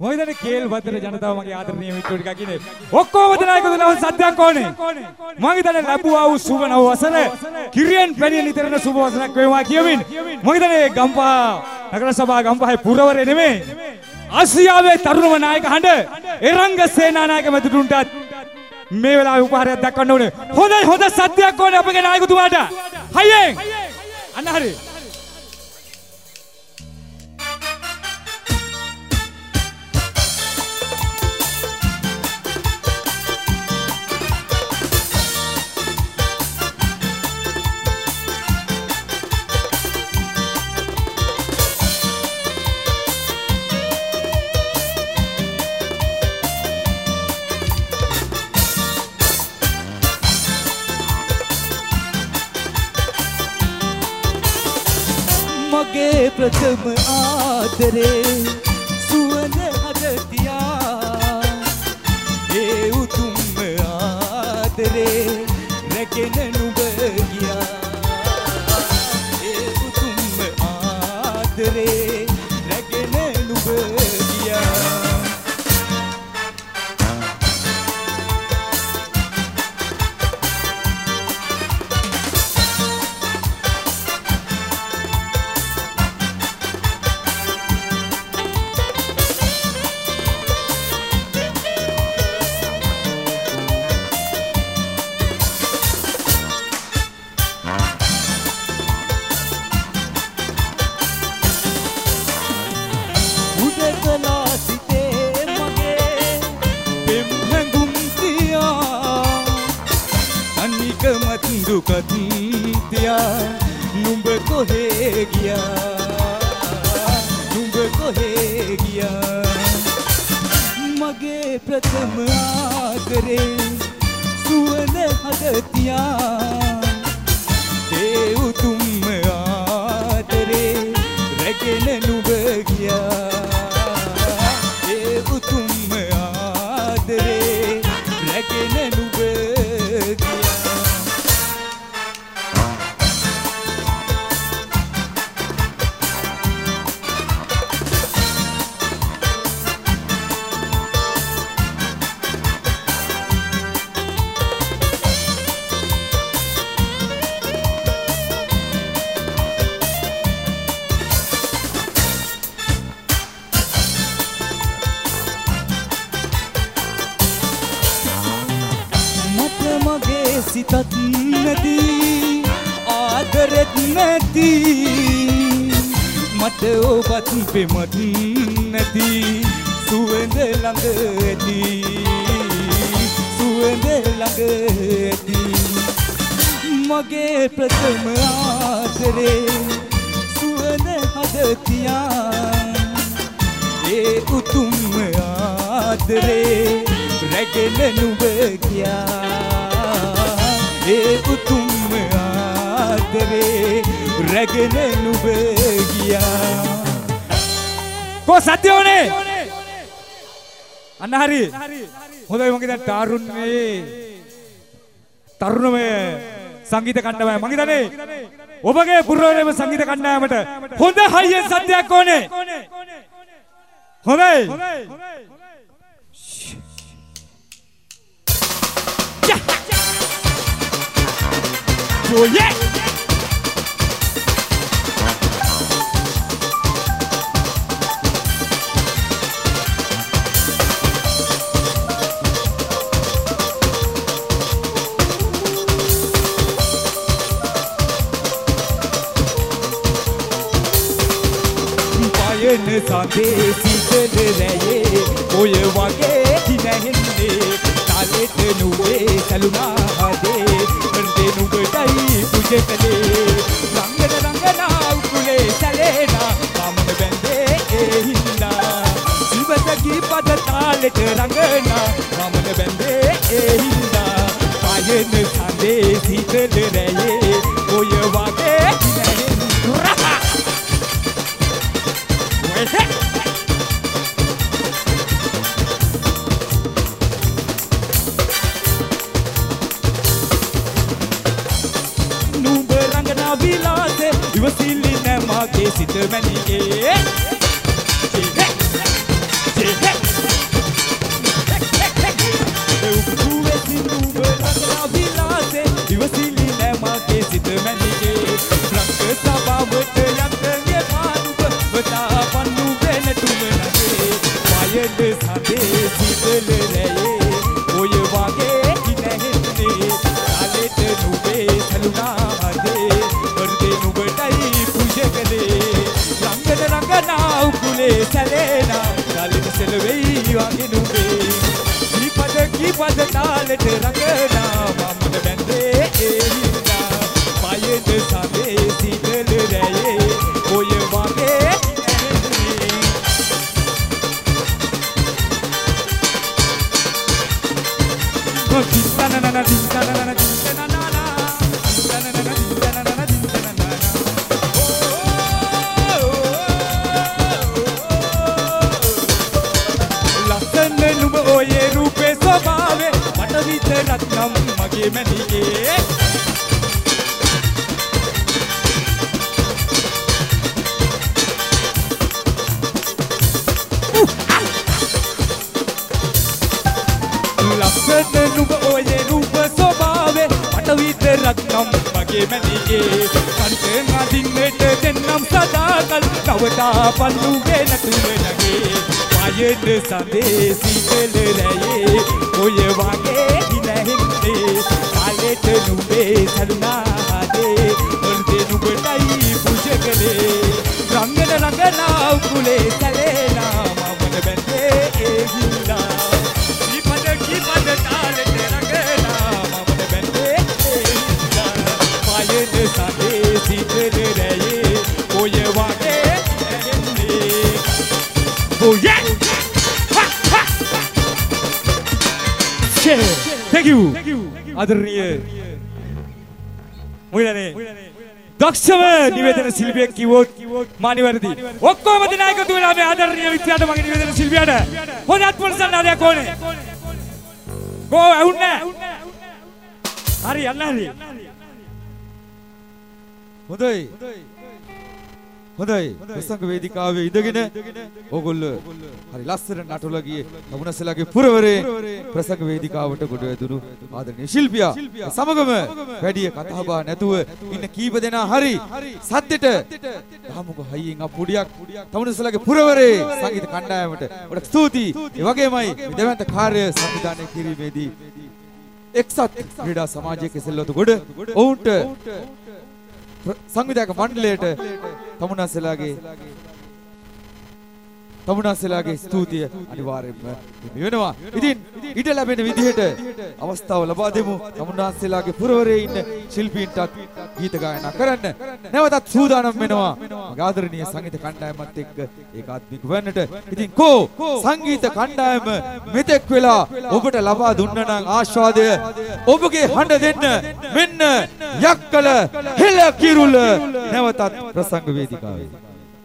මම හිතන්නේ කේල් වතර ජනතාව මගේ ආදරණීය මිත්‍රෝ ටිකක් ඉන්නේ. ඔක්කොම දෙනාගේ දුනව සද්දයක් ඕනේ. මම හිතන්නේ ලැබුවා වූ සුබ නව වසර කිරියන් පැණිය නිතරන සුබ වසරක් වේවා කියමින් මම හිතන්නේ ගම්පහ නගර සභා ගම්පහේ පුරවරේ නෙමෙයි. ආසියාවේ තරුණම නායක හඬ එරංග සේනානායක මැතිතුන්ටත් මේ වෙලාවේ උපහාරයක් දක්වන්න ඕනේ. හොඳයි හොඳ සද්දයක් ඕනේ අපගේ නායකතුමාට. හයියෙන්. අන්න හරි. මගේ ප්‍රථම ආදරේ සුවඳ හදතියා ඒ උතුම්ම ආදරේ රැගෙන අනික මත් දුකත් තියා නුඹ කොහේ ගියා? නුඹ කොහේ ගියා? මගේ ප්‍රථම ආදරේ සුවඳ හදතියා ඒ මගේ සිතත් නැති ආදරෙත් නැති මට ඔබත් පෙමත් නැති. සුවඳ ළඟ ඇති සුවඳ ළඟ ඇති. මගේ ප්‍රථම ආදරේ සුවඳ හදතියා ඒ උතුම්ම ආදරේ රැගෙන නුඹ ගියා. ඒ උතුම්ම ආදරේ රැගෙන නුඹ ගියා. කෝ සත්‍ය ඕනේ අන්න හරි. හොඳයි මගේ දැන් තාරුණ්‍යයේ තරුණමය සංගීත කණ්ඩායම. මං හිතන්නේ ඔබගේ පුරවැරේම සංගීත කණ්ඩායමට හොඳ හයියෙන් සද්දයක් ඕනේ. හොඳයි. Oh yeah! පයන සඳේ සිතද රැයේ ඔය වගේ හිනැහෙන්නේ තාලෙට නුවේ සැලුනා හදේ හෘදේ නුඹටයි පුජ කළේ රංගන රංගනා උකුලේ සැලේනා මමන බැන්දේ ඒ හින්දා සිවතකි පද තාලෙට රංගනා මමන බැන්දේ ඒ හින්දා පයන ඒ සිත මැලියේ Eu cruve sindu velagla vilase divasili ne ma ke sit manike frank sabavata yantange maanup vata pannu vena tumnage payade sade sidale raye නුඹේ සැලේනා තාලෙට සෙලවෙයි වගේ නුඹේ කීපද කීපද තාලෙට රඟනා මමද බැන්දේ ඒ හින්දා පයෙද සමේ සීතල රැයේ ඔය වගේ ටිස්සන නන ටිස්සන නන ටිස්සන විතරක් නම් මගේ මැනිගේ ලස්සන නුඹ ඔය රූප ස්වභාවය මට විතරක් නම් මගේ මැනිගේ කන්ට නදින්නට දෙන්නම් සදාකල් කවදා පල්ලුගේ නැතුව නැගේ. පයෙද සඳේ සීතල රැයේ. ඔය වගේ හිනහෙන්නේ. කාලෙට නුඹේ සලුනාදේ. ඔල්දේ නුඹටයි පුෂකලේ රංගන රංගනා උකුලේ You. ආදරණීය මුයලනේ දක්ෂම නිවේදන ශිල්පියෙක් කිව්වොත් මා නිවැරදි. ඔක්කොම දෙනා එකතු වෙලා මේ ආදරණීය විත්‍යාට මගේ නිවේදන ශිල්පියාට හොඳත් පොරසන්නාදයක් ඕනේ. කෝ ඇහුන්නේ? හරි යන්න හරි. හොඳයි. හොඳයි. ප්‍රසංග වේදිකාවේ ඉඳගෙන ඕගොල්ලෝ හරි ලස්සන නටුලා ගියේ තමුණසලාගේ පුරවරේ ප්‍රසංග වේදිකාවට ගොඩ වැදුණු ආදරණීය ශිල්පියා සමගම වැඩි කතා බහ නැතුව ඉන්න කීප දෙනා හරි සද්දෙට දහමුක හයියෙන් අපුඩියක් තමුණසලාගේ පුරවරේ සංගීත කණ්ඩායමට ගොඩක් ස්තුතියි. ඒ වගේමයි දෙවන්ත කාර්ය සංවිධානය කිරීමේදී එක්සත් ක්‍රීඩා සමාජයේ කෙසෙල්වතු ගොඩ ඔවුන්ට ප්‍ර- සංවිධායක මණ්ඩලයට තමුණස්සලාගේ තමුණස්සලාගේ ස්තුතිය අනිවාර්යෙන්ම හිමි වෙනවා. ඉතින් ඊට ලැබෙන විදිහට අවස්ථාව ලබා දෙමු. තමුණස්සලාගේ පුරවරේ ඉන්න ශිල්පීන්ටත් ගීත ගායනා කරන්න. නැවතත් සූදානම් වෙනවා. මගේ ආදරණීය සංගීත කණ්ඩායමත් එක්ක ඒකාත්මික වෙන්නට. ඉතින් කෝ සංගීත කණ්ඩායම මෙතෙක් වෙලා ඔබට ලබා දුන්න නම් ආස්වාදය ඔබගේ හඬ දෙන්න මෙන්න යක්කල හෙළ කිරුල නැවතත් ප්‍රසංග වේදිකාවේ